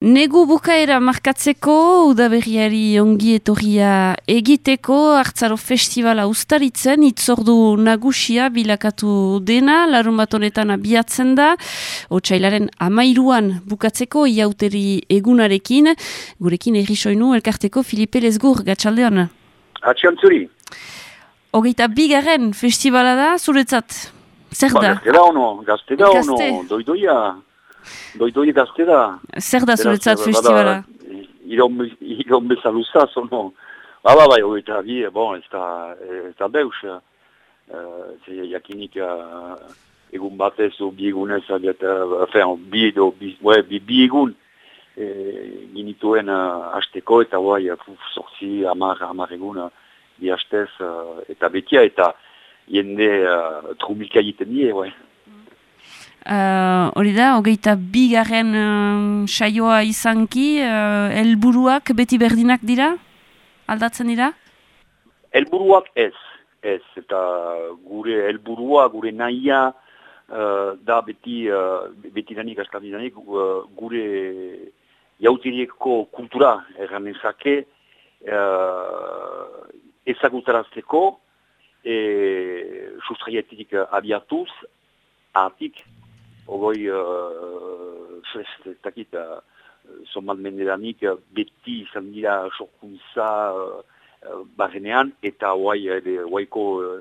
Negu bukaera markatzeko, udaberriari ongi etorria egiteko, hartzaro festivala ustaritzen, itzordu nagusia bilakatu dena, larun bat honetan abiatzen da, otxailaren amairuan bukatzeko, iauteri egunarekin, gurekin errisoinu, elkarteko Filipe Lesgur, gatsaldean. Atxian zuri. Hogeita bigarren festivala da, zuretzat, zer Ba, da? gazte da ono, gazte da ono, doidoia, doidoi gazte da. Zer da zuretzat festivala? Iron, bezaluzaz, ono. Ba, ba, bai, hogeita bi, bon, ez da, ez da beus. Uh, ze jakinik uh, egun batez, o bi egunez, abiat, uh, enfin, bi edo, bi, ouais, bi, bi egun, e, ginituen uh, hasteko, eta guai, uh, sortzi, amar, amar egun, uh, bi hastez, uh, eta betia, eta jende uh, trumilka egiten die, ouais. Uh, hori da, hogeita bigarren uh, saioa izanki, uh, helburuak beti berdinak dira? Aldatzen dira? Helburuak ez, ez, eta gure helburua, gure nahia, uh, da beti, uh, beti danik, danik, uh, gure jautirieko kultura erran ezake, uh, ezagutarazteko, e, sustraietik abiatuz, atik, ogoi, uh, fest, takit, uh, somat menderanik, uh, beti izan dira sorkuntza, uh, barrenean, eta guai, ere, guaiko uh,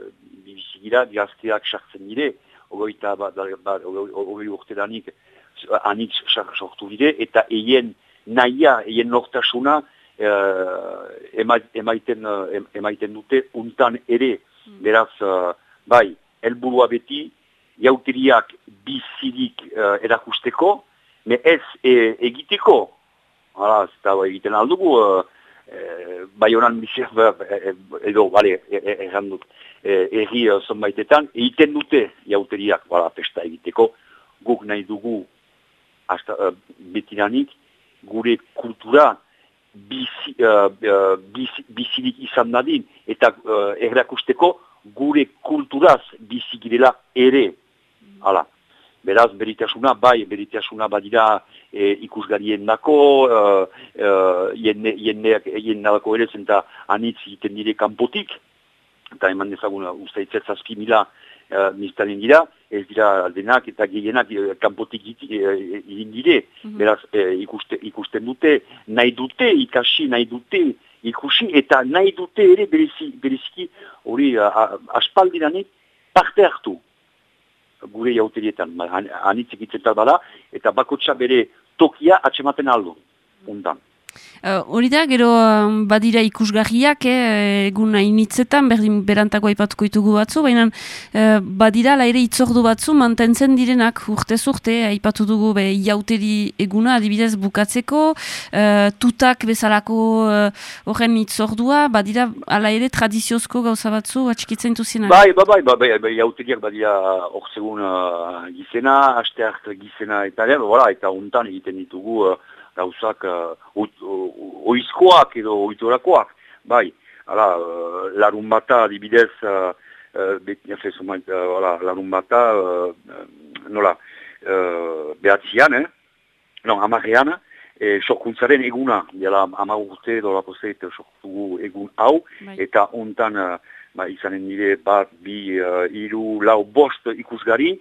bizigira, gazteak sartzen dire, ogoita, ba, da, ba, ogoi, ogoi urte anitz sortu dire, eta eien nahia, eien nortasuna, uh, ema- emaiten, uh, em- emaiten dute, untan ere, beraz, uh, bai, helburua beti, jautiriak bizirik uh, erakusteko, me ez e, egiteko, hala, ez da egiten aldugu, uh, e, bai honan bizir, e, edo, bale, erran dut, e, erri uh, zonbaitetan, egiten dute jauteriak, bala, festa egiteko, guk nahi dugu, hasta, uh, betiranik, gure kultura bizi, uh, bizi, bizirik izan dadin, eta uh, errakusteko gure kulturaz bizi girela ere. Hala. Beraz, beritasuna, bai, beritasuna badira e, ikusgarien dako, uh, jende, jendeak egin nadako ere zen eta anitz egiten dire kanpotik, eta eman dezagun ustaitzet zazpi mila uh, mistaren dira, ez dira denak eta gehienak eh, kanpotik eh, egin dire, beraz eh, ikuste, ikusten dute, nahi dute ikasi, nahi dute ikusi, eta nahi dute ere berezi, bereziki hori aspaldiranik parte hartu gure jauterietan, ba, han- anitz egiten bada, eta bakotsa bere tokia atxematen aldo, undan. Uh, hori da, gero badira ikusgarriak, eh, egun hainitzetan, berdin berantako aipatuko ditugu batzu, baina eh, badira la ere itzordu batzu mantentzen direnak urtez urte, aipatu dugu be, jauteri eguna adibidez bukatzeko, eh, tutak bezalako horren itzordua, badira ala ere tradiziozko gauza batzu atxikitzen duzienak. Bai, bai, bai, bai, bai, jauteriak badia orzegun uh, gizena, aste hart gizena eta ere, voilà, eta untan egiten ditugu uh, gauzak uh, oit- o- oizkoak edo oitorakoak, bai, hala, uh, larun bata adibidez, uh, uh, beti, efe, zumait, uh, voilà, larun bata, uh, nola, uh, behatzian, eh? non, amarrean, e, sorkuntzaren eguna, dela ama urte dolako zeit sortu egun hau, Bai. eta ontan uh, ba, izanen nire bat, bi, uh, iru, lau, bost ikusgari,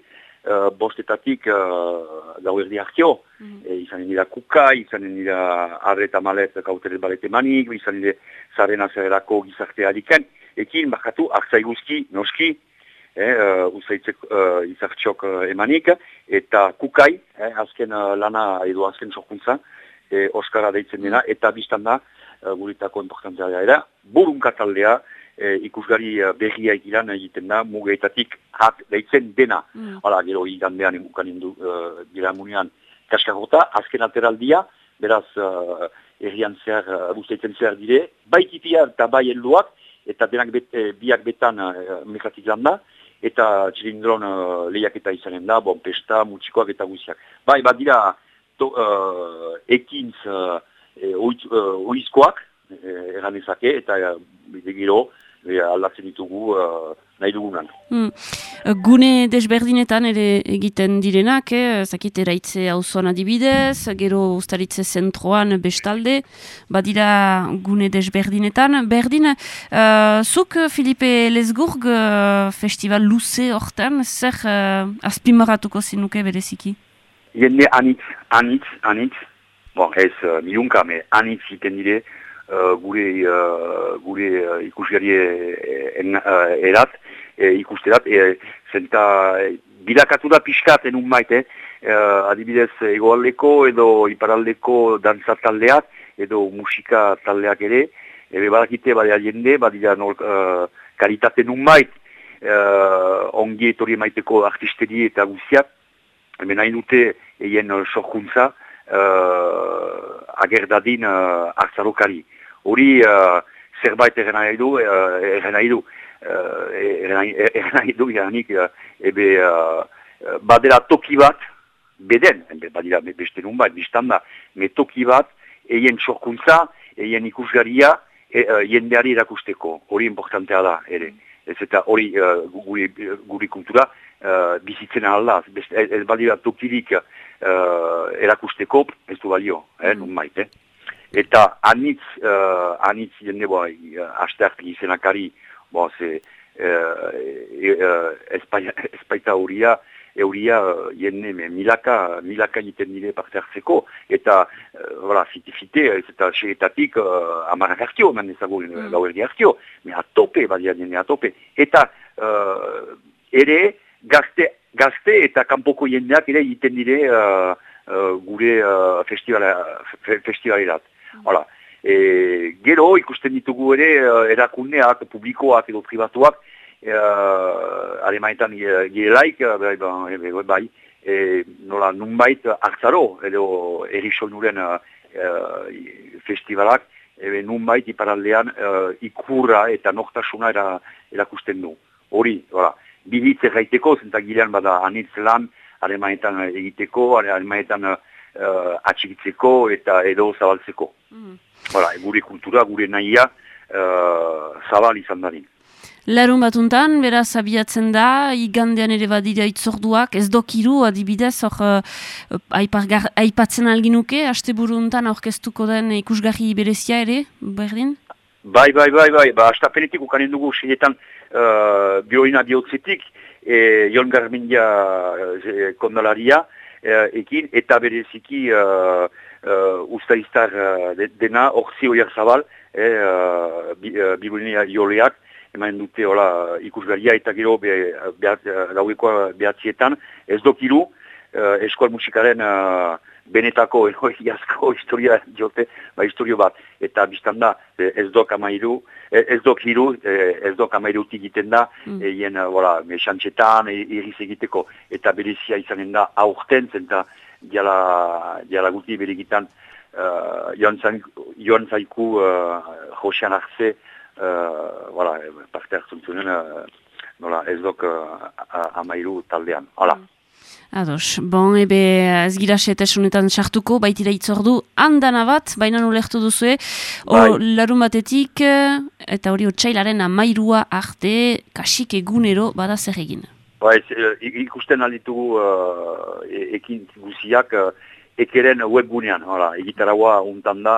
uh, bostetatik uh, gau erdi arkeo, Mhm. e, izanen nira kuka, izanen nira arreta malet kauteret balet emanik, izanen nire zaren azerako gizarte adiken, ekin bakatu hartzai noski, eh, uh, usaitzek uh, izartxok uh, emanik, eta kukai, eh, azken uh, lana edo azken sorkuntza, eh, Oskara deitzen dena, eta biztan da, uh, guritako importantzia da, burunka taldea, eh, ikusgari uh, berria egiran egiten da, mugeetatik hat deitzen dena. Mm. Hala, gero igandean emukan indu, uh, diramunean kaskarrota, azken ateraldia, beraz, uh, errian zer, uh, zer dire, bai tipia eta bai helduak, eta denak bet, eh, biak betan uh, mekatik landa, eta txilindron uh, lehiaketa izanen da, bon, pesta, mutxikoak eta guziak. Bai, badira, to, uh, ekintz uh, e, uh, oizkoak, eh, erran ezake, eta uh, gero, eh, aldatzen ditugu uh, nahi dugunan. Hmm. Gune desberdinetan ere egiten direnak, eh? zakit eraitze auzoan adibidez, gero ustaritze zentroan bestalde, badira gune desberdinetan. Berdin, uh, zuk Filipe Lesgurg uh, festival luze hortan, zer uh, azpimarratuko zinuke bereziki? Jende anitz, anitz, anitz, bon, ez uh, milunka, me anitz iten dire, gure, uh, gure uh, ikusgari uh, erat, e, ikusterat, e, zenta e, bilakatu da pixkat enun maite, adibidez egoaldeko edo iparaldeko dantza taldeak, edo musika taldeak ere, ebe badakite badea jende, badira nol, uh, karitate nun mait, uh, ongi etori maiteko artisteri eta guziak, hemen nahi dute eien sorkuntza, uh, agerdadin uh, hartzarokari. Hori uh, zerbait eren nahi du, uh, nahi du eran nahi du janik, ebe badera toki bat, beden, badira beste nun bat, biztan da, me toki bat, eien sorkuntza, eien ikusgaria, e, uh, jendeari erakusteko, hori importantea da, ere. Ez eta hori uh, guri, guri kultura uh, bizitzen alda, ez, ez badira tokirik uh, erakusteko, ez du balio, eh, nun maite. Eta anitz, uh, anitz jende boa, uh, asteak izenakari, bon, ze, eh, eh, espaita huria, euria jenne milaka, milaka egiten dire parte hartzeko, eta, voilà, fite-fite, eta xeretatik uh, amara hartio, eman ezagun mm. gau erdi hartio, me atope, badia jenne atope, eta uh, ere, gazte, gazte eta kanpoko jendeak ere egiten dire uh, uh, gure uh, festivalerat. Voilà. E, gero ikusten ditugu ere uh, erakundeak, publikoak edo privatuak, uh, alemaetan girelaik, uh, bai, bai, bai, e, nola nunbait hartzaro edo erisonuren uh, uh, festivalak, ebe nunbait iparaldean uh, ikurra eta nortasuna era, erakusten du. Hori, hola, bihitz erraiteko, zentak gilean bada anitz lan, alemaetan egiteko, alemaetan uh, atxikitzeko eta edo zabaltzeko. Mm. Hala, gure kultura, gure nahia, uh, zabal izan darin. Larun batuntan, beraz, abiatzen da, igandean ere badira itzorduak, ez dokiru adibidez, hor, uh, aipatzen alginuke, haste buruntan aurkeztuko den ikusgarri berezia ere, berdin? Bai, bai, bai, bai, ba, hasta penetik ukanen dugu, seietan, uh, biorina biotzetik, e, Jon Garmindia e, kondalaria, e, ekin, eta bereziki, uh, uh, ustaiztar uh, dena, orzi oiar zabal, eh, uh, bi, uh, joleak, eman dute hola, ikusgaria eta gero be, behat, gauekoa behatzietan, ez dokiru, uh, eskual musikaren uh, benetako, eno, iazko historia jote, ba, historio bat, eta biztan da, ez dok amairu, ez dok hiru, ez dok amairu egiten da, mm. egin, voilà, mesantxetan, irriz egiteko, eta berezia izanen da, aurten, zenta, diala, diala guti berigitan uh, joan zaiku uh, josean hartze uh, voilà, parte hartzen zuen uh, nola, ez dok uh, amairu taldean. Hala. Mm. Ados, bon, ebe ez gira setesunetan sartuko, baitira itzordu handana bat, baina nolektu duzu, bai. larun batetik, eta hori otxailaren amairua arte, kasik egunero bada zer egin. Ba, ez, e, ikusten alditugu uh, e, ekin guziak uh, ekeren webgunean, hala, egitaragua untan da,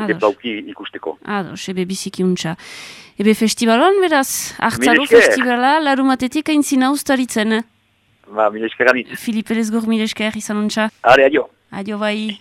uh, ikusteko. Ados, ebe biziki untxa. Ebe festivalon, beraz, hartzaro festivala, larumatetik aintzina ustaritzen. Ba, mileskeran Filipe Lesgor, mileskeran izan untxa. Are, adio. Adio bai.